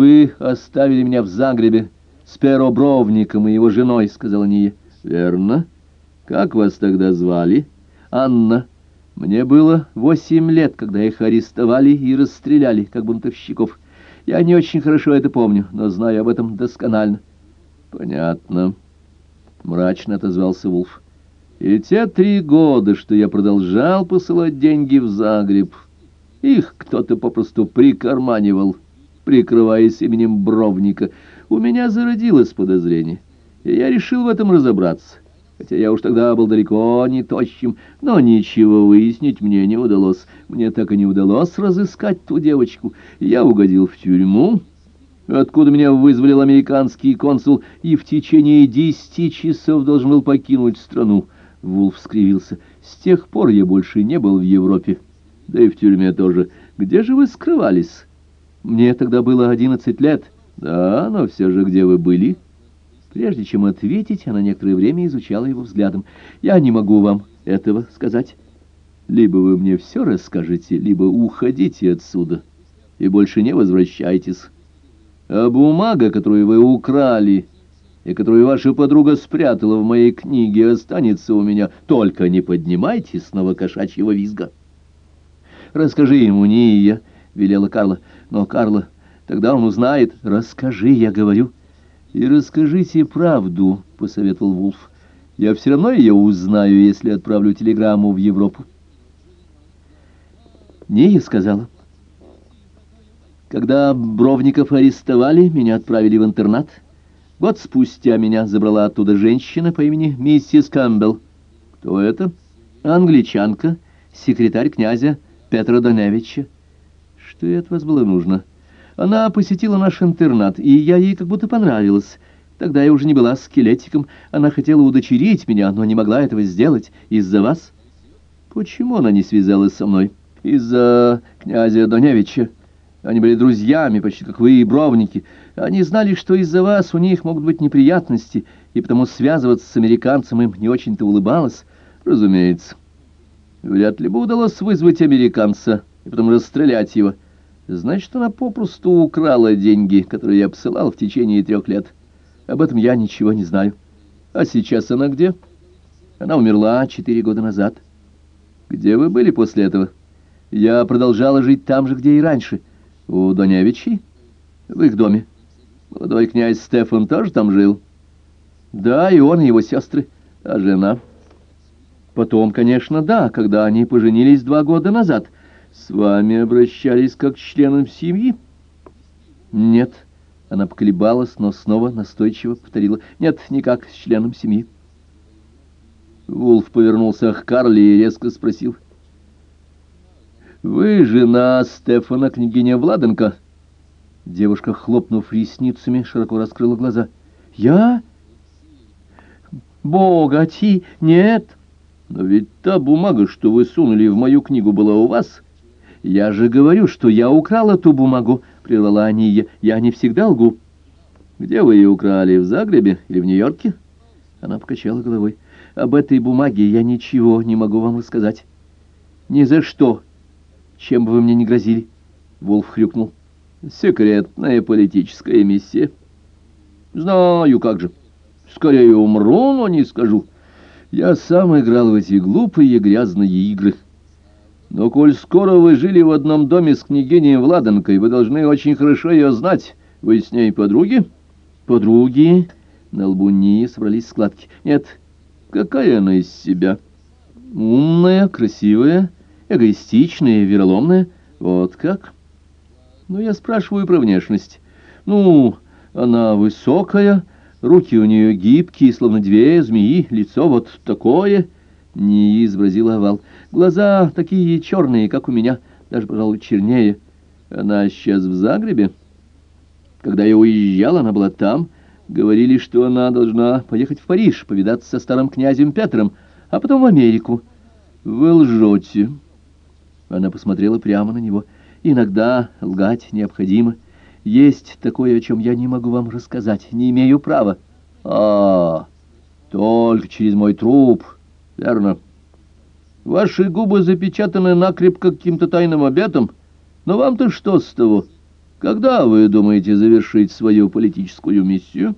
вы оставили меня в Загребе с Перо Бровником и его женой, — сказала Ния. — Верно. Как вас тогда звали? — Анна. Мне было восемь лет, когда их арестовали и расстреляли, как бунтовщиков. Я не очень хорошо это помню, но знаю об этом досконально. — Понятно. — мрачно отозвался Вулф. И те три года, что я продолжал посылать деньги в Загреб, их кто-то попросту прикарманивал, прикрываясь именем Бровника. У меня зародилось подозрение, и я решил в этом разобраться. Хотя я уж тогда был далеко не тощим, но ничего выяснить мне не удалось. Мне так и не удалось разыскать ту девочку. Я угодил в тюрьму, откуда меня вызволил американский консул, и в течение десяти часов должен был покинуть страну. Вулф скривился. «С тех пор я больше не был в Европе. Да и в тюрьме тоже. Где же вы скрывались?» «Мне тогда было одиннадцать лет». «Да, но все же где вы были?» Прежде чем ответить, она некоторое время изучала его взглядом. «Я не могу вам этого сказать. Либо вы мне все расскажете, либо уходите отсюда и больше не возвращайтесь. А бумага, которую вы украли...» и которую ваша подруга спрятала в моей книге, останется у меня. Только не поднимайте снова кошачьего визга. Расскажи ему, не я, — велела Карла. Но, Карла, тогда он узнает. Расскажи, я говорю. И расскажите правду, — посоветовал Вулф. Я все равно ее узнаю, если отправлю телеграмму в Европу. Нея сказала. Когда Бровников арестовали, меня отправили в интернат — Год спустя меня забрала оттуда женщина по имени миссис Кэмпбелл. Кто это? Англичанка, секретарь князя Петра Доневича. Что ей от вас было нужно? Она посетила наш интернат, и я ей как будто понравилась. Тогда я уже не была скелетиком. Она хотела удочерить меня, но не могла этого сделать. Из-за вас? Почему она не связалась со мной? Из-за князя Доневича. Они были друзьями, почти как вы и бровники. Они знали, что из-за вас у них могут быть неприятности, и потому связываться с американцем им не очень-то улыбалось. Разумеется. Вряд ли бы удалось вызвать американца и потом расстрелять его. Значит, она попросту украла деньги, которые я посылал в течение трех лет. Об этом я ничего не знаю. А сейчас она где? Она умерла четыре года назад. Где вы были после этого? Я продолжала жить там же, где и раньше — у Доневичей? В их доме. Молодой князь Стефан тоже там жил? Да, и он, и его сестры. А жена? Потом, конечно, да, когда они поженились два года назад. С вами обращались как к членам семьи? Нет. Она поколебалась, но снова настойчиво повторила. Нет, никак с членом семьи. Вулф повернулся к Карли и резко спросил. — «Вы жена Стефана, княгиня Владенко?» Девушка, хлопнув ресницами, широко раскрыла глаза. «Я? Богати? Нет!» «Но ведь та бумага, что вы сунули в мою книгу, была у вас?» «Я же говорю, что я украла ту бумагу», — прервала Ания. «Я не всегда лгу». «Где вы ее украли? В Загребе или в Нью-Йорке?» Она покачала головой. «Об этой бумаге я ничего не могу вам рассказать. Ни за что чем бы вы мне не грозили. Волф хрюкнул. Секретная политическая миссия. Знаю, как же. Скорее умру, но не скажу. Я сам играл в эти глупые грязные игры. Но коль скоро вы жили в одном доме с княгиней Владанкой, вы должны очень хорошо ее знать. Вы с ней подруги? Подруги? На лбу не собрались складки. Нет. Какая она из себя? Умная, красивая, эгоистичная, вероломная. Вот как? Ну, я спрашиваю про внешность. Ну, она высокая, руки у нее гибкие, словно две змеи, лицо вот такое, не изобразила овал. Глаза такие черные, как у меня, даже, пожалуй, чернее. Она сейчас в Загребе. Когда я уезжал, она была там. Говорили, что она должна поехать в Париж, повидаться со старым князем Петром, а потом в Америку. Вы лжете. Она посмотрела прямо на него. «Иногда лгать необходимо. Есть такое, о чем я не могу вам рассказать. Не имею права». «А, только через мой труп. Верно. Ваши губы запечатаны накрепко каким-то тайным обетом. Но вам-то что с того? Когда вы думаете завершить свою политическую миссию?»